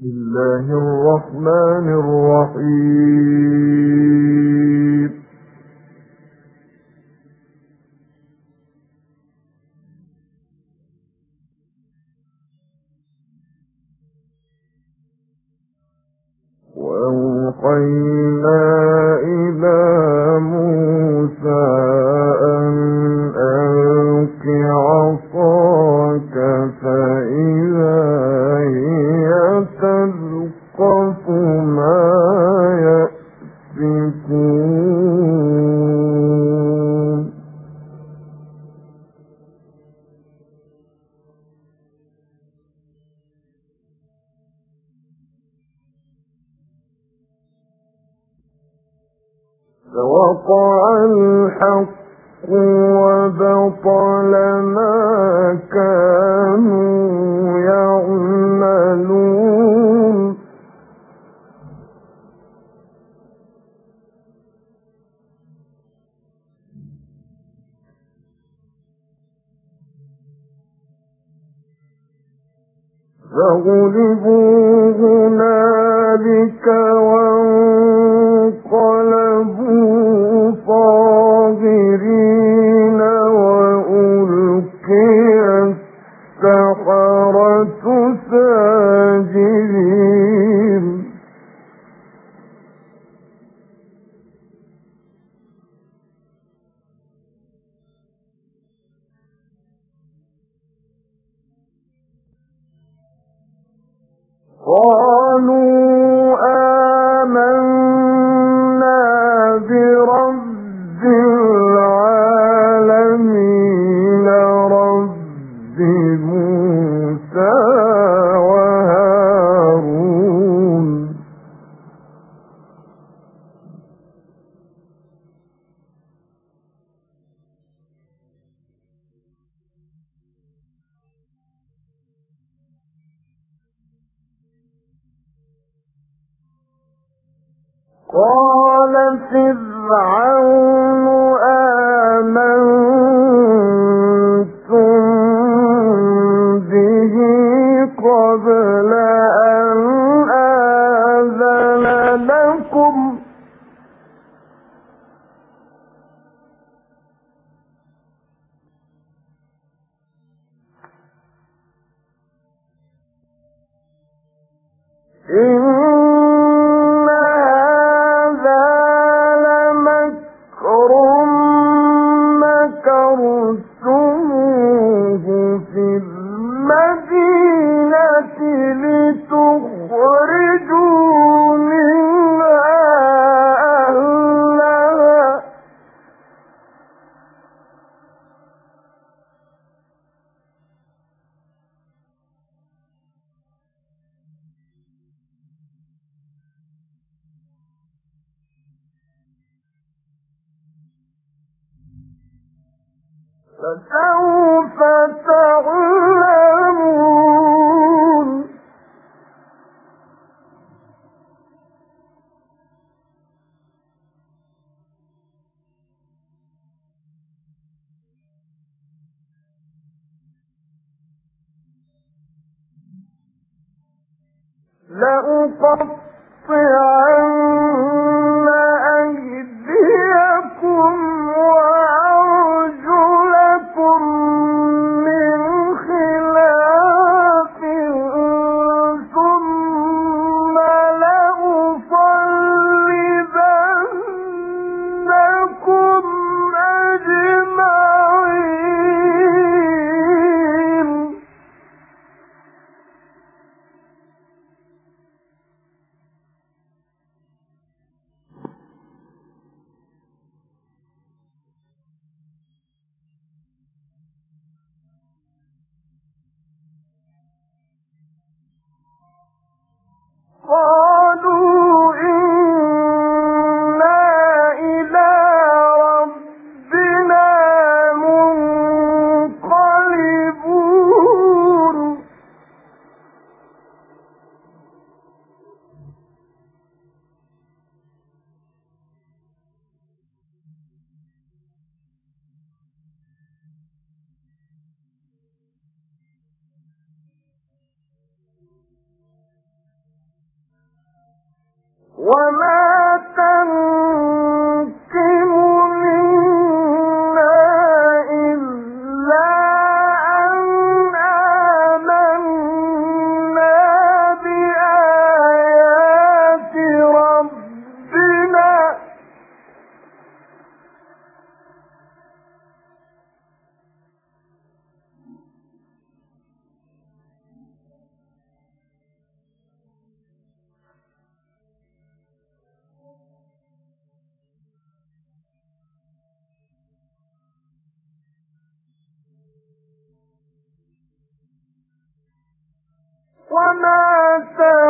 بسم الله الرحمن الرحيم. وأوقينا بطل ما كانوا إن لأقطع وما سوى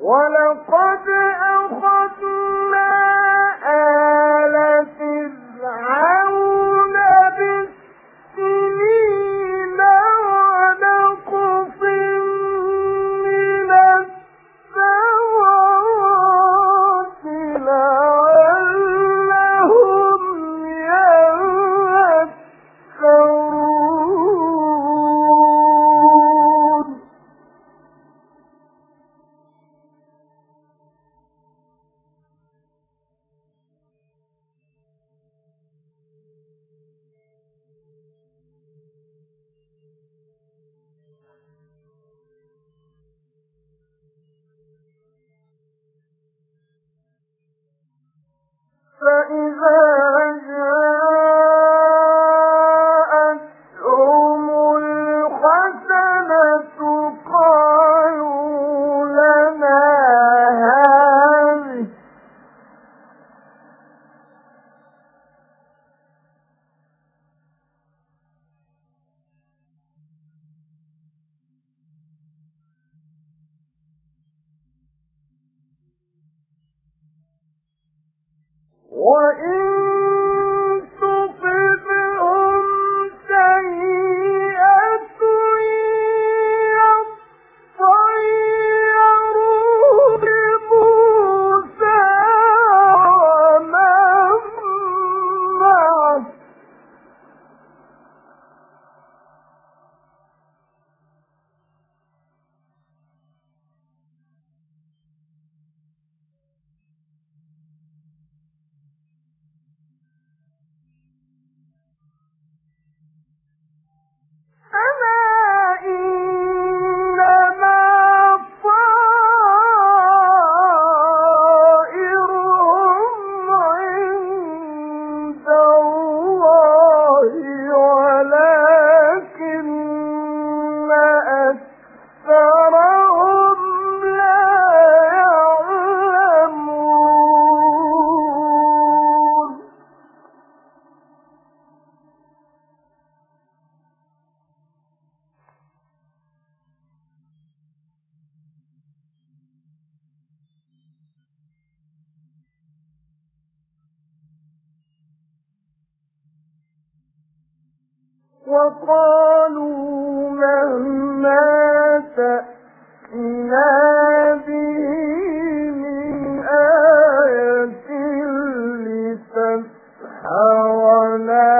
ولقد أخذ وقالوا مهما تأتنا به من آية لتسحرنا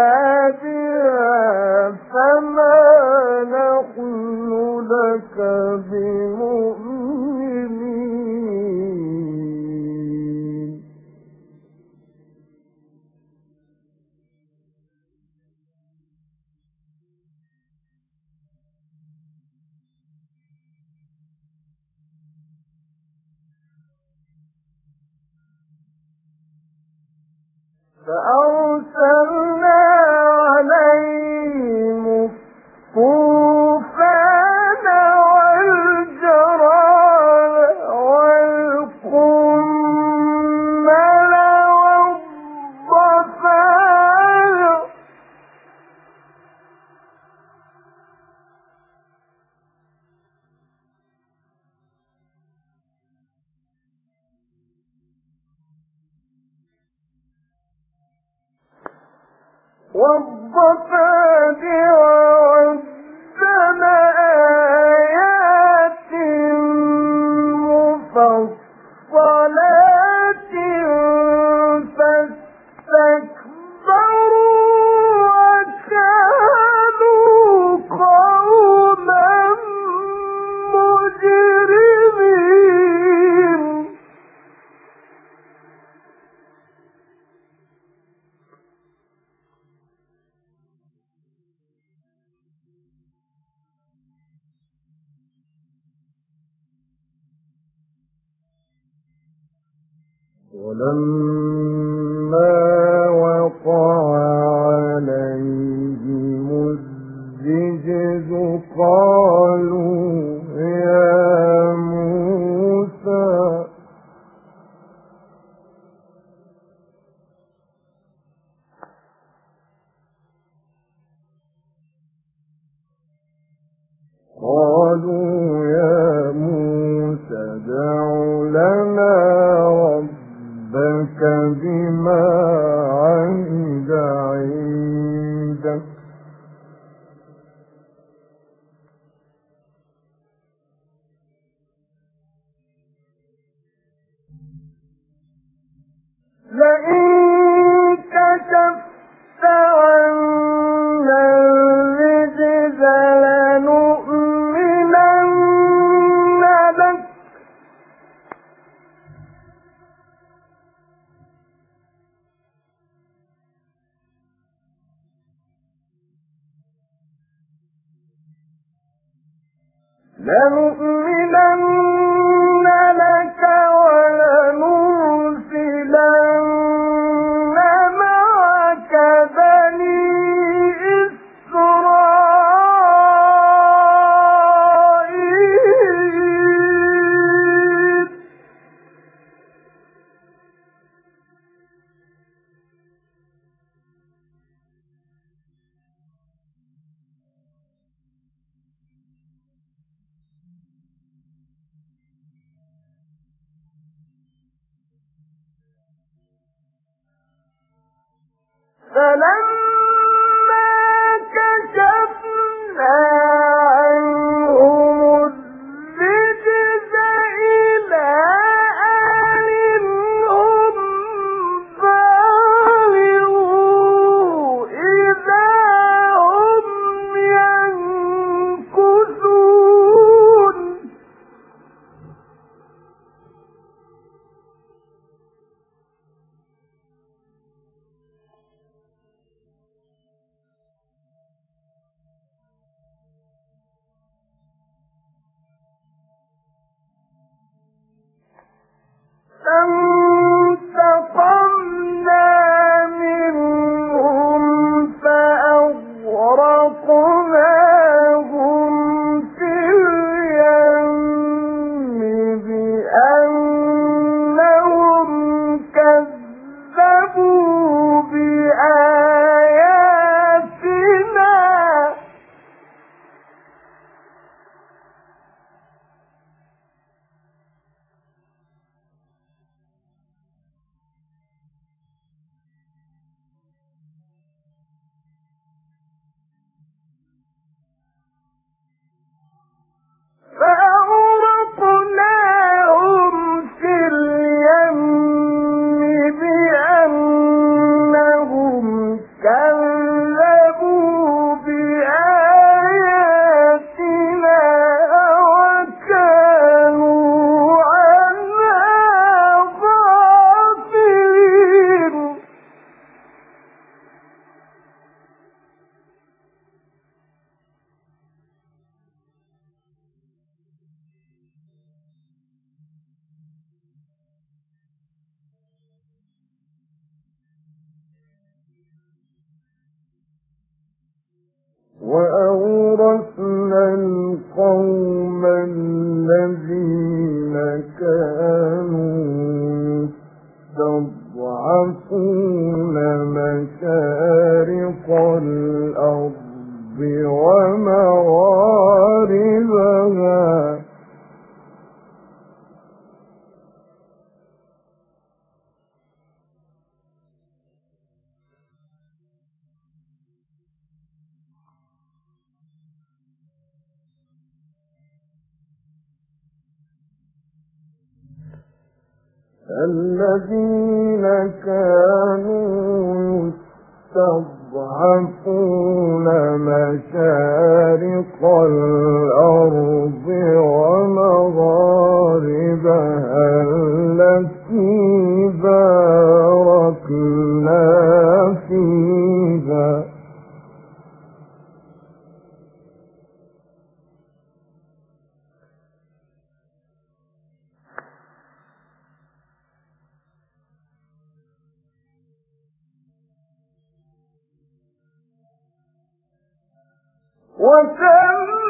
بها فما نحن لك به فأرسل تجري من فلما الذين كانوا يستضعفون مشارق الأرض ومغاربها التي باركنا فيها. وكم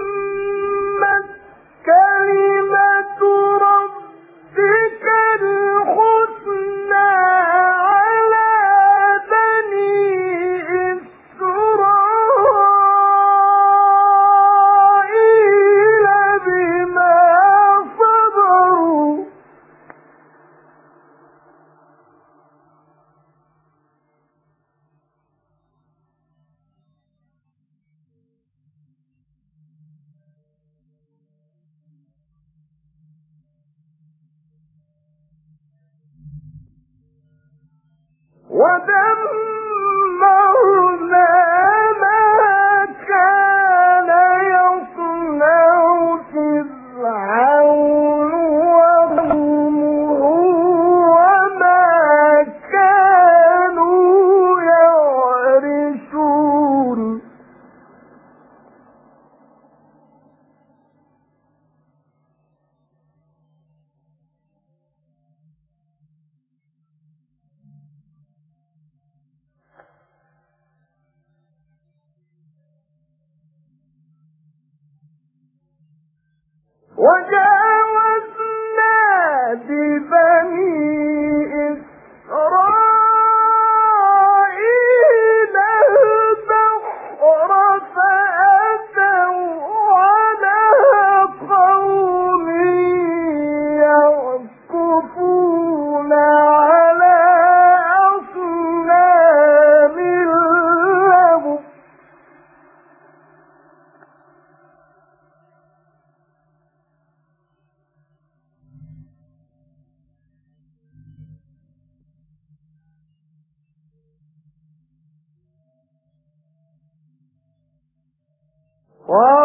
Oh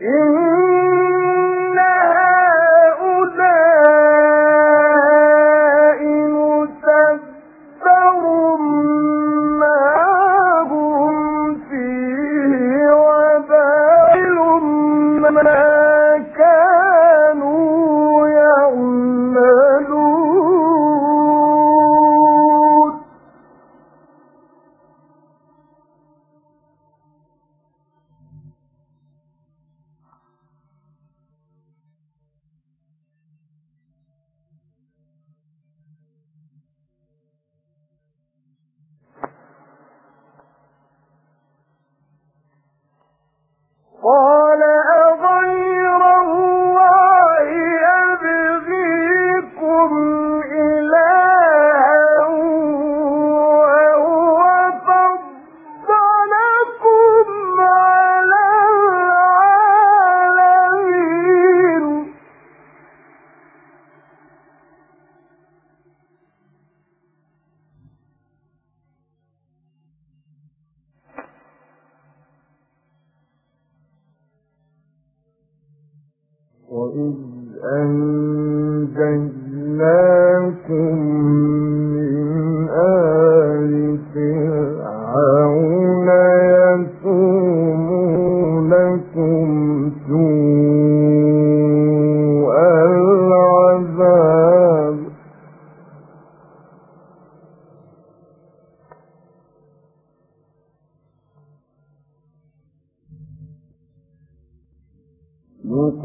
You قال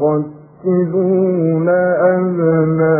يقتلون أبناءكم